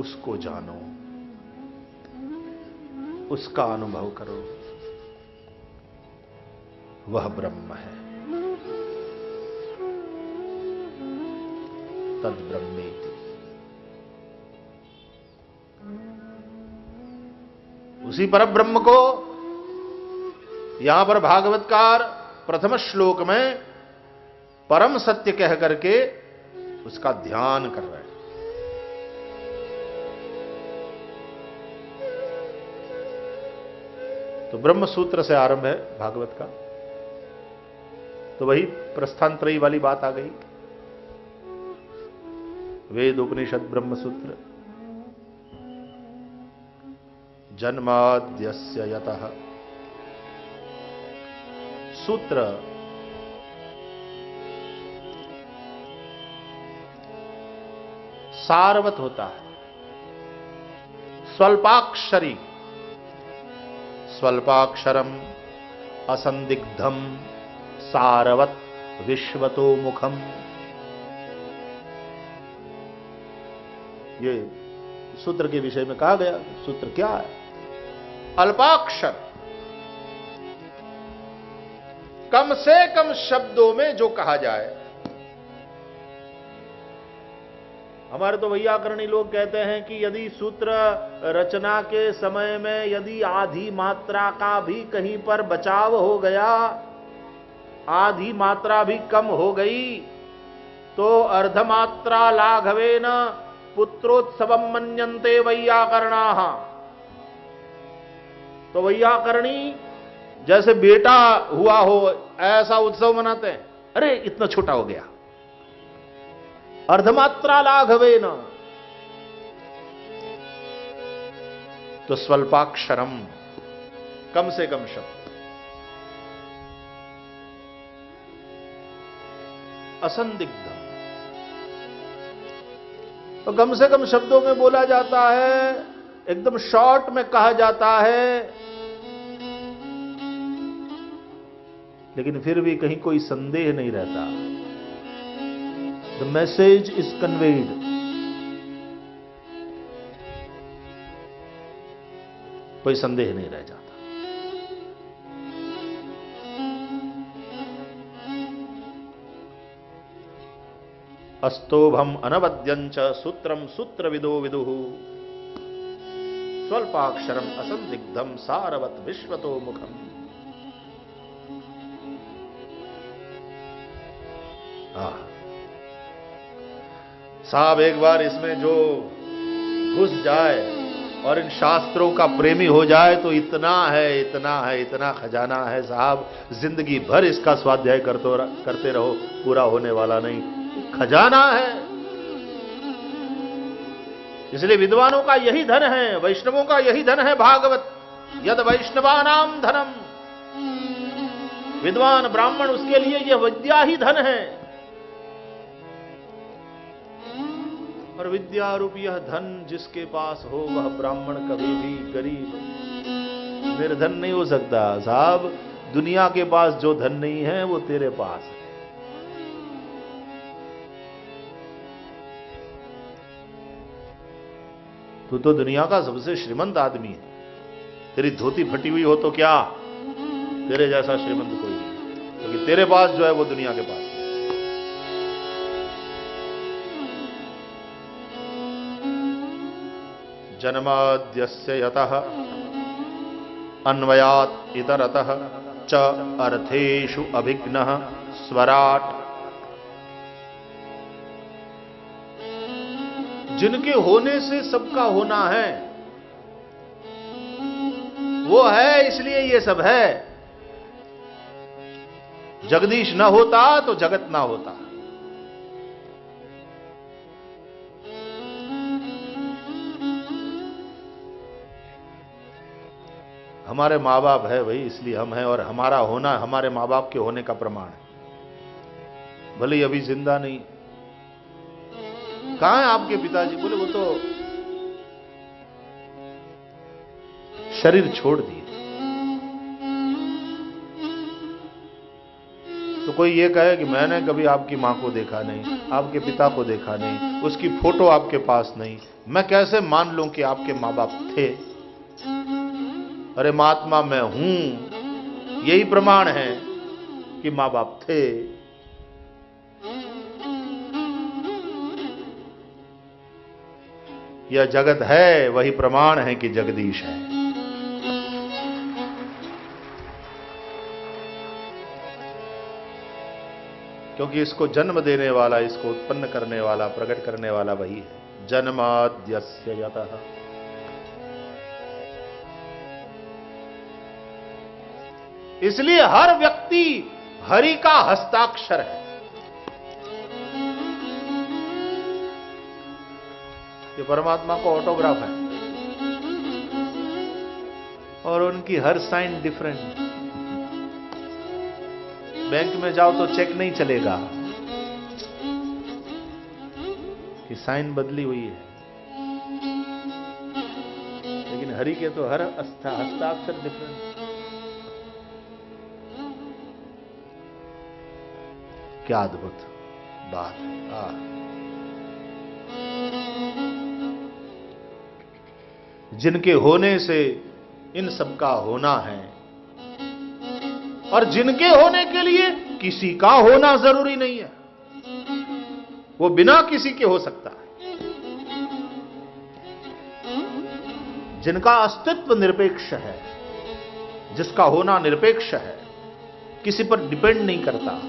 उसको जानो, उसका अनुभव करो। वह ब्रह्म है। तद ब्रह्मे उसी पर ब्रह्म को यहाँ पर भागवतकार प्रथम श्लोक में परम सत्य कह करके उसका ध्यान कर रहे हैं। तो ब्रह्म सूत्र से आरंभ है भागवत का। तो वही प्रस्थानत्रयी वाली बात आ गई। वेद उपनिषद ब्रह्म सूत्र जन्माद्यस्य यतः। सूत्र। सारवत होता है। स्वल्पाक्षरी। स्वल्पाक्षरम असंदिग्धम सारवत विश्वतो मुखम ये सूत्र के विषय में कहा गया, सूत्र क्या है? अल्पाक्षर। कम से कम शब्दों में जो कहा जाए हमारे तो वैयाकरणी लोग कहते हैं कि यदि सूत्र रचना के समय में यदि आधी मात्रा का भी कहीं पर बचाव हो गया, आधी मात्रा भी कम हो गई तो अर्धमात्रा लाघवे न पुत्रोत्सव मनते वैयाकरणा। तो वैयाकरणी जैसे बेटा हुआ हो, ऐसा उत्सव मनाते हैं। अरे, इतना छोटा हो गया। अर्धमात्रा लाघवे न तो स्वल्पाक्षरम, कम से कम शब्द। असंदिग्धम। तो कम से कम शब्दों में बोला जाता है, एकदम शॉर्ट में कहा जाता है। लेकिन फिर भी कहीं कोई संदेह नहीं रहता। द मैसेज इज़ कन्वेड कोई संदेह नहीं रह जाता। अस्तोभम अनवद्यंच सूत्रम सूत्र विदो विदु। स्वल्पाक्षरम असंदिग्धम सारवत विश्वतो मुखम। साहब, एक बार इसमें जो घुस जाए और इन शास्त्रों का प्रेमी हो जाए तो इतना है इतना है, इतना खजाना है साहब। ज़िंदगी भर इसका स्वाध्याय करते करते रहो, पूरा होने वाला नहीं। खजाना है। इसलिए विद्वानों का यही धन है, वैष्णवों का यही धन है भागवत। यद वैष्णवा नाम धनम। विद्वान ब्राह्मण, उसके लिए यह विद्या ही धन है। और विद्या रूप यह धन जिसके पास हो, वह ब्राह्मण कभी भी गरीब। निर्धन नहीं हो सकता, साहब। दुनिया के पास जो धन नहीं है, वो तेरे पास है। तू तो दुनिया का सबसे श्रीमंत आदमी है। तेरी धोती फटी हुई हो तो क्या? तेरे जैसा श्रीमंत कोई नहीं। क्योंकि तेरे पास जो है, वो दुनिया के पास जन्माद्यस्य यतः। अन्वयात इतरतः च अर्थेषु अभिघ्न। स्वराट। जिनके होने से सबका होना है, वो है, इसलिए ये सब है। जगदीश न होता तो जगत ना होता। हमारे माँ बाप है भाई इसलिए हम हैं और हमारा होना, हमारे माँ बाप के होने का प्रमाण है। भले अभी ज़िंदा नहीं। कहा है आपके पिताजी? बोले, वो तो शरीर छोड़ दिए। तो कोई ये कहे कि मैंने कभी आपकी माँ को देखा नहीं, आपके पिता को देखा नहीं, उसकी फ़ोटो आपके पास नहीं। मैं कैसे मान लूँ कि आपके माँ बाप थे? अरे महात्मा, मैं हूँ। यही प्रमाण है कि माँ बाप थे। यह जगत है, वही प्रमाण है कि जगदीश है। क्योंकि इसको जन्म देने वाला, इसको उत्पन्न करने वाला, प्रकट करने वाला वही है। जन्माद्यस्य यतः। इसलिए हर व्यक्ति हरि का हस्ताक्षर है। ये परमात्मा को ऑटोग्राफ है। और उनकी हर साइन डिफरेंट बैंक में जाओ तो चेक नहीं चलेगा। कि साइन बदली हुई है। लेकिन हरि के तो हर हस्ताक्षर डिफरेंट क्या अद्भुत बात। है। जिनके होने से इन सब का होना है, और जिनके होने के लिए किसी का होना ज़रूरी नहीं है, वो बिना किसी के हो सकता है। जिनका अस्तित्व निरपेक्ष है, जिसका होना निरपेक्ष है, किसी पर डिपेंड नहीं करता।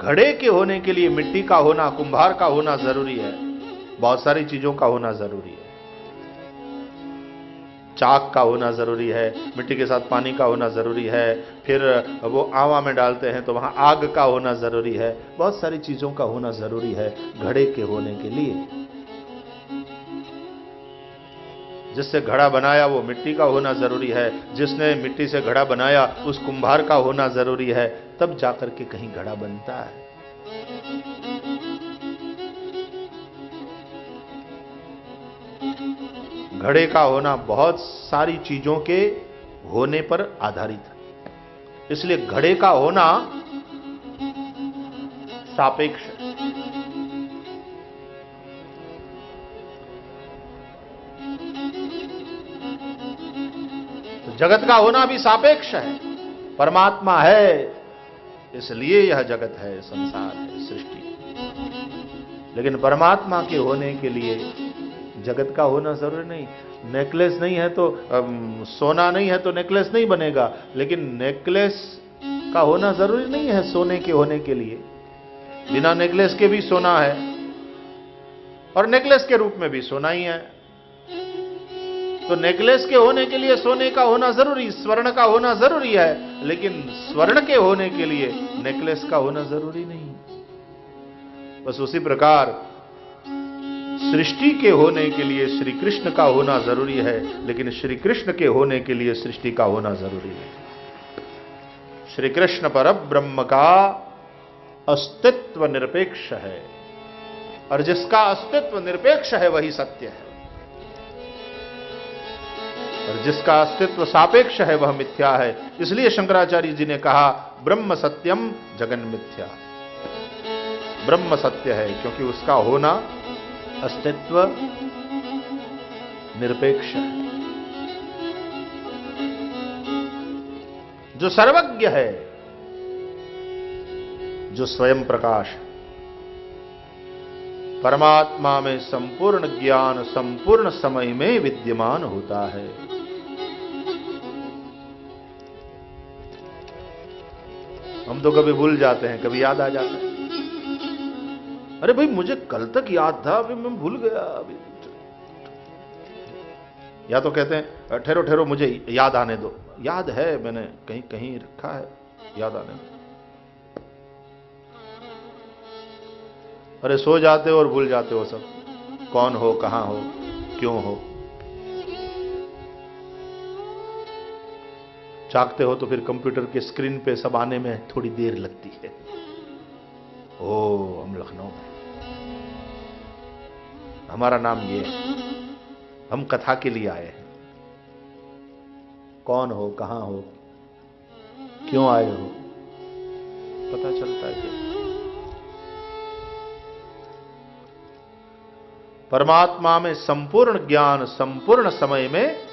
घड़े के होने के लिए मिट्टी का होना, कुंभार का होना ज़रूरी है। बहुत सारी चीज़ों का होना ज़रूरी है। चाक का होना ज़रूरी है, मिट्टी के साथ पानी का होना ज़रूरी है, फिर वो आवा में डालते हैं तो वहाँ आग का होना ज़रूरी है। बहुत सारी चीज़ों का होना ज़रूरी है, घड़े के होने के लिए। जिससे घड़ा बनाया वो मिट्टी का होना ज़रूरी है। जिसने मिट्टी से घड़ा बनाया, उस कुंभार का होना ज़रूरी है। तब जाकर के कहीं घड़ा बनता है। घड़े का होना बहुत सारी चीज़ों के होने पर आधारित है। इसलिए घड़े का होना सापेक्ष जगत का होना भी सापेक्ष है। परमात्मा है, इसलिए यह जगत है, संसार है, सृष्टि। लेकिन परमात्मा के होने के लिए जगत का होना ज़रूरी नहीं। नेकलेस नहीं है तो सोना नहीं है तो नेकलेस नहीं बनेगा। लेकिन नेकलेस का होना ज़रूरी नहीं है सोने के होने के लिए। बिना नेकलेस के भी सोना है, और नेकलेस के रूप में भी सोना ही है। तो नेकलेस के होने के लिए सोने का होना ज़रूरी, स्वर्ण का होना ज़रूरी है, लेकिन स्वर्ण के होने के लिए नेकलेस का होना ज़रूरी नहीं। बस उसी प्रकार, सृष्टि के होने के लिए श्री कृष्ण का होना ज़रूरी है, लेकिन श्री कृष्ण के होने के लिए सृष्टि का होना ज़रूरी है। श्री कृष्ण पर ब्रह्म का अस्तित्व निरपेक्ष है, और जिसका अस्तित्व निरपेक्ष है, वही सत्य है। और जिसका अस्तित्व सापेक्ष है, वह मिथ्या है। इसलिए शंकराचार्य जी ने कहा, ब्रह्म सत्यम जगन मिथ्या। ब्रह्म सत्य है, क्योंकि उसका होना अस्तित्व निरपेक्ष है। जो सर्वज्ञ है, जो स्वयं प्रकाश परमात्मा में संपूर्ण ज्ञान, संपूर्ण समय में विद्यमान होता है। हम तो कभी भूल जाते हैं, कभी याद आ जाता है। अरे भाई, मुझे कल तक याद था, अभी मैं भूल गया, अभी। या तो कहते हैं, ठहरो ठहरो, मुझे याद आने दो। याद है, मैंने कहीं कहीं रखा है, याद आने दो। अरे सो जाते हो और भूल जाते हो सब। कौन हो, कहाँ हो, क्यों हो? चाकते हो तो फिर कंप्यूटर के स्क्रीन पे सब आने में थोड़ी देर लगती है। ओ, हम लखनऊ में। हमारा नाम ये हम कथा के लिए आए हैं। कौन हो, कहाँ हो, क्यों आए हो? पता चलता है। परमात्मा में संपूर्ण ज्ञान, संपूर्ण समय में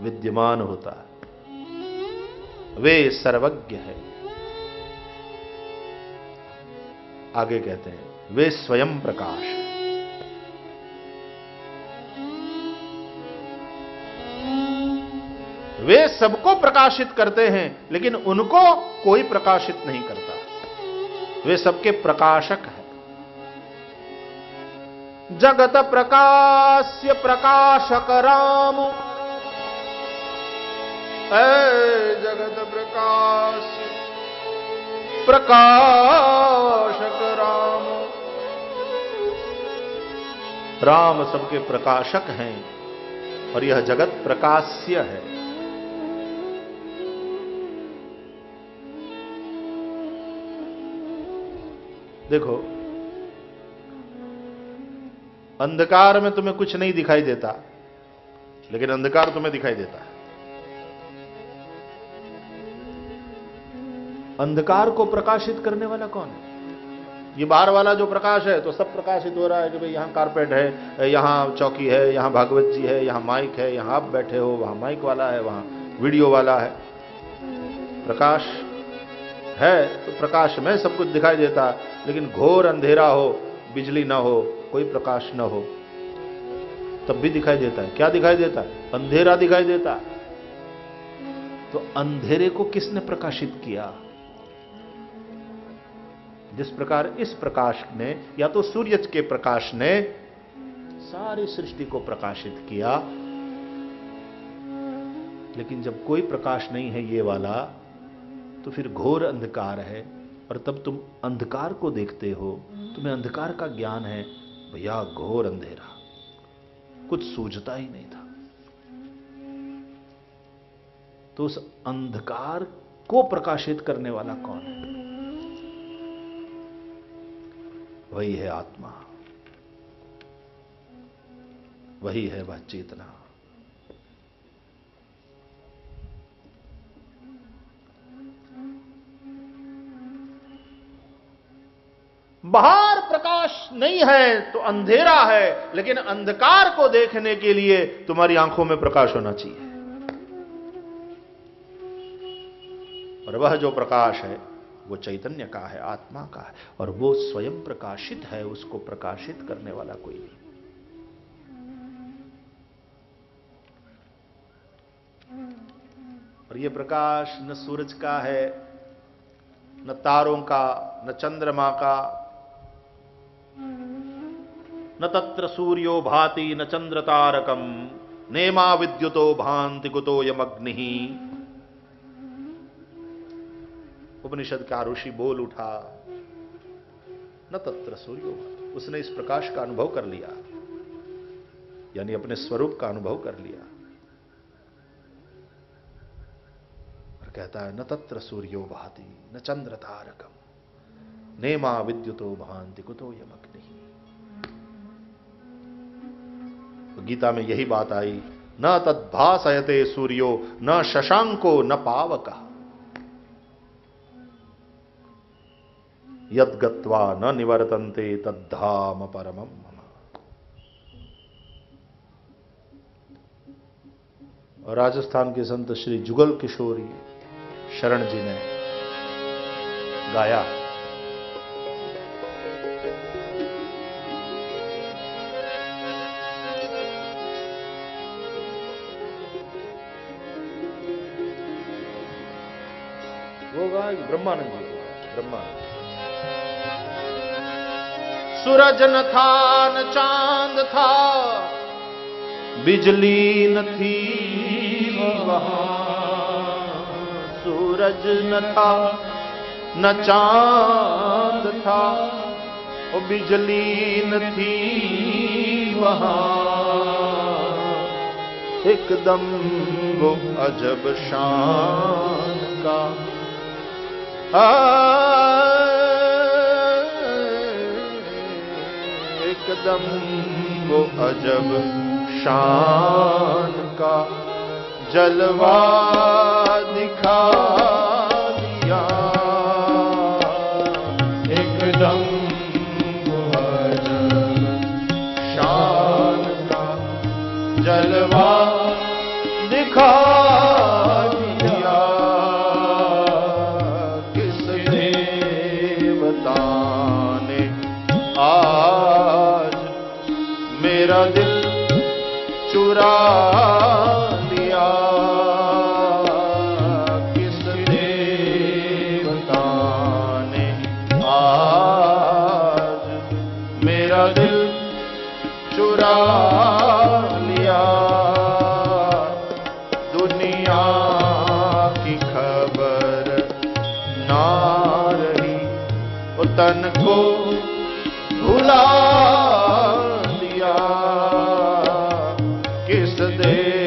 विद्यमान होता है। वे सर्वज्ञ है। आगे कहते हैं, वे स्वयं प्रकाश वे सबको प्रकाशित करते हैं, लेकिन उनको कोई प्रकाशित नहीं करता। वे सबके प्रकाशक हैं। जगत प्रकाश्य प्रकाशक राम। जगत प्रकाश। प्रकाशक राम। राम सबके प्रकाशक हैं और यह जगत प्रकाश्य है। देखो, अंधकार में तुम्हें कुछ नहीं दिखाई देता, लेकिन अंधकार तुम्हें दिखाई देता है। अंधकार को प्रकाशित करने वाला कौन है? ये बाहर वाला जो प्रकाश है तो सब प्रकाशित हो रहा है कि भाई यहाँ कारपेट है, यहाँ चौकी है, यहाँ भागवत जी है, यहाँ माइक है, यहाँ आप बैठे हो, वहाँ माइक वाला है, वहाँ वीडियो वाला है। प्रकाश है तो प्रकाश में सब कुछ दिखाई देता, लेकिन घोर अंधेरा हो, बिजली ना हो, कोई प्रकाश ना हो, तब भी दिखाई देता है। क्या दिखाई देता है? अंधेरा दिखाई देता। तो अंधेरे को किसने प्रकाशित किया? जिस प्रकार इस प्रकाश ने, या तो सूर्य के प्रकाश ने सारी सृष्टि को प्रकाशित किया। लेकिन जब कोई प्रकाश नहीं है ये वाला तो फिर घोर अंधकार है। और तब तुम अंधकार को देखते हो। तुम्हें अंधकार का ज्ञान है। भैया, घोर अंधेरा। कुछ सूझता ही नहीं था। तो उस अंधकार को प्रकाशित करने वाला कौन है? वही है आत्मा। वही है वह चेतना। बाहर प्रकाश नहीं है तो अंधेरा है, लेकिन अंधकार को देखने के लिए तुम्हारी आँखों में प्रकाश होना चाहिए। और वह जो प्रकाश है वो चैतन्य का है, आत्मा का है, और वो स्वयं प्रकाशित है, उसको प्रकाशित करने वाला कोई नहीं। और ये प्रकाश न सूरज का है, न तारों का, न चंद्रमा का, न तत्र सूर्यो भाति, न चंद्र तारकम, नेमा विद्युतो भांति कुतो यमग्नि। उपनिषद का ऋषि बोल उठा। न तत्र सूर्यो उसने इस प्रकाश का अनुभव कर लिया। यानी अपने स्वरूप का अनुभव कर लिया। और कहता है, न तत्र सूर्यो भाति न चंद्र तारकम। नेमा विद्युतो भांति कुतो यमग्नि। तो गीता में यही बात आई। न तद्भासयते सूर्यो, न शशांको, न पावक। यदगत्वा न निवर्तन्ते तद्धाम परमम और राजस्थान के संत श्री जुगल किशोरी शरण जी ने गाया। वो गा ब्रह्मानंद जी ब्रह्मानंद। सूरज न था, न चाँद था, बिजली न थी सूरज न था, न चाँद था, वो बिजली न थी वहाँ। एकदम वो अजब शान का। आ एकदम वो अजब शान का जलवा दिखा दिया। एकदम शान का जलवा दिखा किस देवता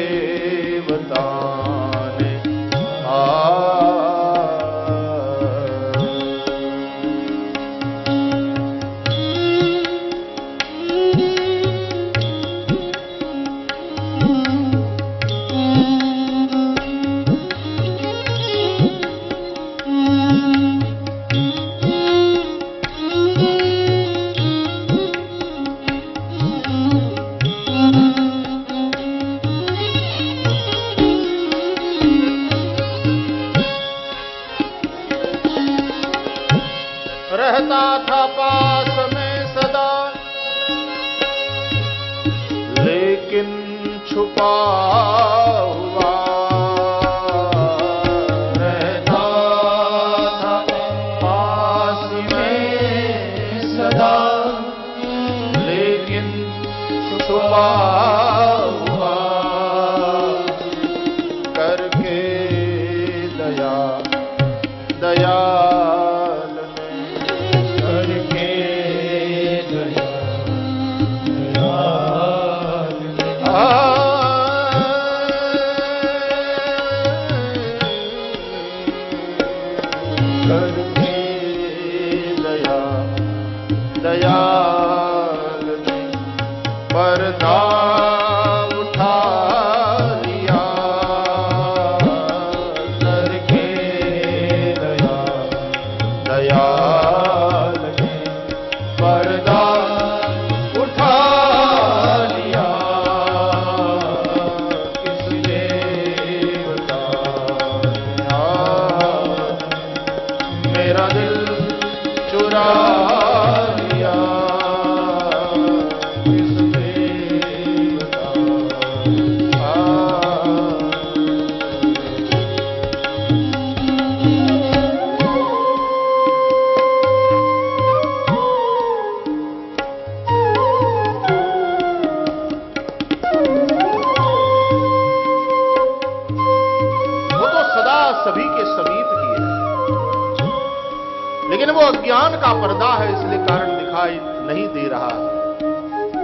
लेकिन वो अज्ञान का पर्दा है, इसलिए कारण दिखाई नहीं दे रहा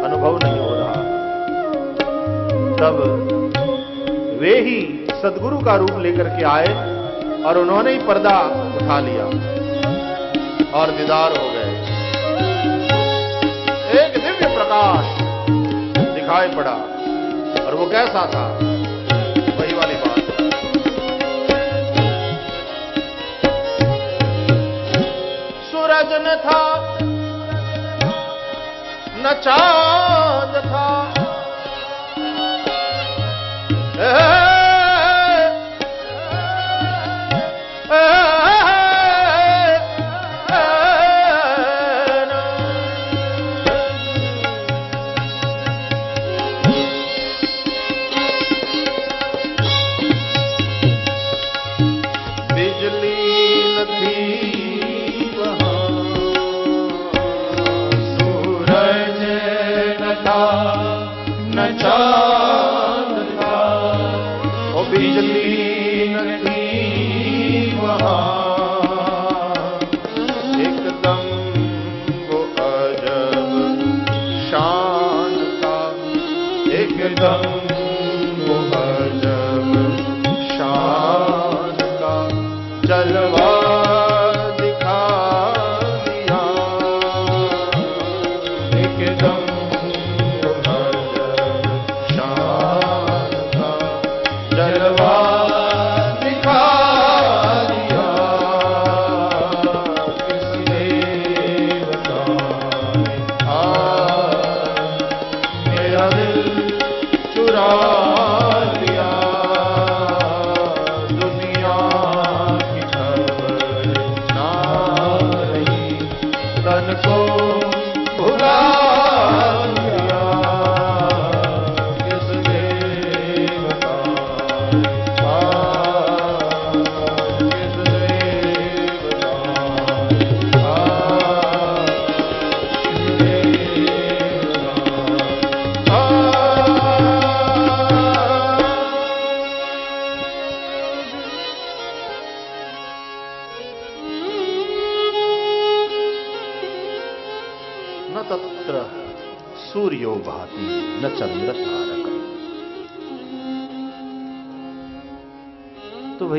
अनुभव नहीं हो रहा। तब वे ही सदगुरु का रूप लेकर के आए और उन्होंने ही पर्दा उठा लिया और दीदार हो गए। एक दिव्य प्रकाश दिखाई पड़ा और वो कैसा था? न था न चाँद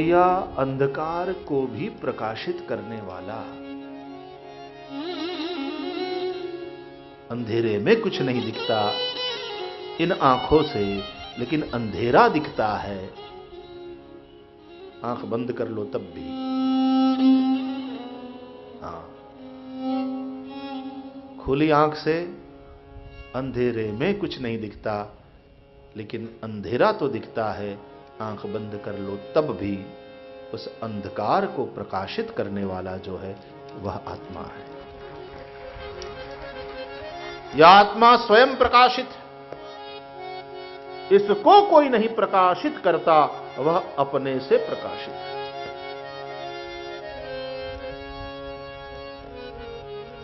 भैया अंधकार को भी प्रकाशित करने वाला। अंधेरे में कुछ नहीं दिखता, इन आँखों से, लेकिन अंधेरा दिखता है। आँख बंद कर लो तब भी। हाँ। खुली आँख से अंधेरे में कुछ नहीं दिखता, लेकिन अंधेरा तो दिखता है। आँख बंद कर लो, तब भी उस अंधकार को प्रकाशित करने वाला जो है, वह आत्मा है। यह आत्मा स्वयं प्रकाशित इसको कोई नहीं प्रकाशित करता, वह अपने से प्रकाशित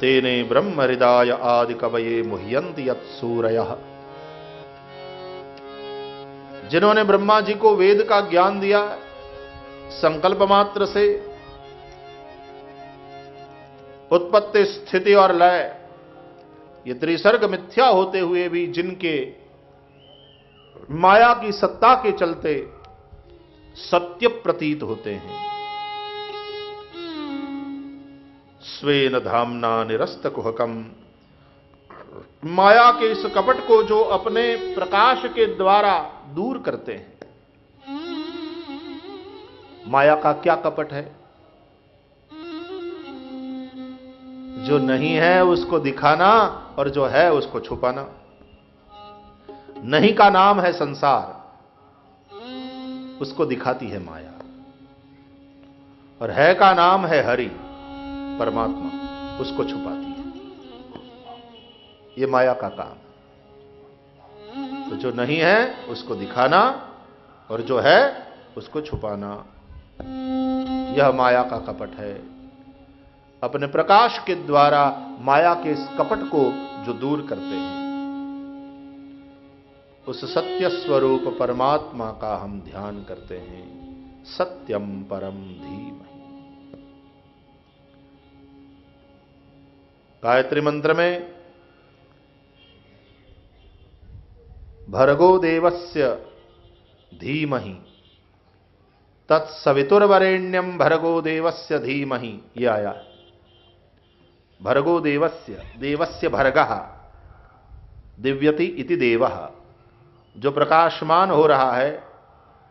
तेने ब्रह्म हृदय आदि कवये मुह्यंत सूरय जिन्होंने ब्रह्मा जी को वेद का ज्ञान दिया संकल्प मात्र से, उत्पत्ति स्थिति और लय, ये त्रिसर्ग मिथ्या होते हुए भी जिनके माया की सत्ता के चलते सत्य प्रतीत होते हैं। स्वेन धामना निरस्त कुहकम माया के इस कपट को जो अपने प्रकाश के द्वारा दूर करते हैं। माया का क्या कपट है? जो नहीं है उसको दिखाना और जो है उसको छुपाना। नहीं का नाम है संसार, उसको दिखाती है माया। और है का नाम है हरि, परमात्मा, उसको छुपाती ये माया का काम। तो जो नहीं है, उसको दिखाना और जो है, उसको छुपाना। यह माया का कपट है। अपने प्रकाश के द्वारा माया के इस कपट को जो दूर करते हैं, उस सत्य स्वरूप परमात्मा का हम ध्यान करते हैं। सत्यम परम धीमहि। गायत्री मंत्र में भर्गो देवस्य। धीमहि। तत्सवितुर्वरेण्यम भर्गो देवस्य धीमहि। ये आया। भर्गो देवस्य देवस्य भर्ग। दिव्यति इति देव। जो प्रकाशमान हो रहा है,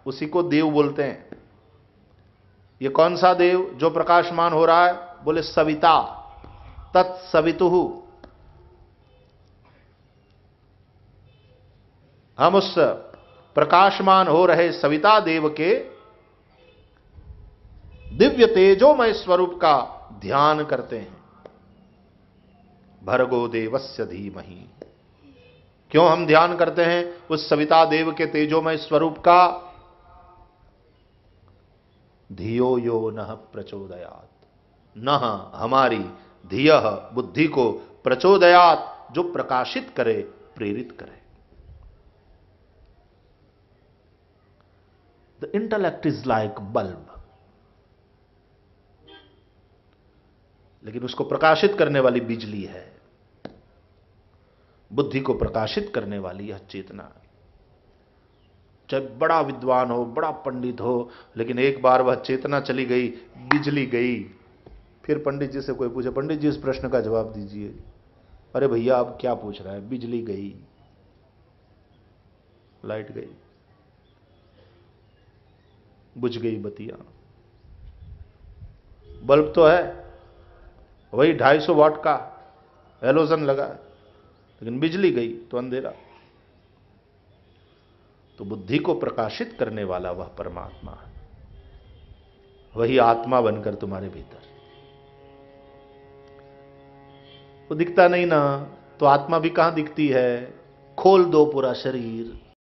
उसी को देव बोलते हैं। ये कौन सा देव जो प्रकाशमान हो रहा है? बोले सविता। तत्सवितु हम उस प्रकाशमान हो रहे सविता देव के दिव्य तेजोमय स्वरूप का ध्यान करते हैं। भर्गो देवस्य धीमहि। क्यों हम ध्यान करते हैं उस सविता देव के तेजोमय स्वरूप का? धियो यो न प्रचोदयात। न हमारी धिय बुद्धि को प्रचोदयात, जो प्रकाशित करे, प्रेरित करे। The intellect is like bulb लेकिन उसको प्रकाशित करने वाली बिजली है। बुद्धि को प्रकाशित करने वाली यह चेतना। चाहे बड़ा विद्वान हो, बड़ा पंडित हो, लेकिन एक बार वह चेतना चली गई, बिजली गई, फिर पंडित जी से कोई पूछे, पंडित जी, इस प्रश्न का जवाब दीजिए। अरे भैया आप क्या पूछ रहे हैं? बिजली गई। लाइट गई। बुझ गई बतिया। बल्ब तो है, वही 250 वाट का एलोजन लगा लेकिन बिजली गई तो अंधेरा। तो बुद्धि को प्रकाशित करने वाला वह परमात्मा है। वही आत्मा बनकर तुम्हारे भीतर। वो दिखता नहीं ना तो आत्मा भी कहाँ दिखती है? खोल दो पूरा शरीर।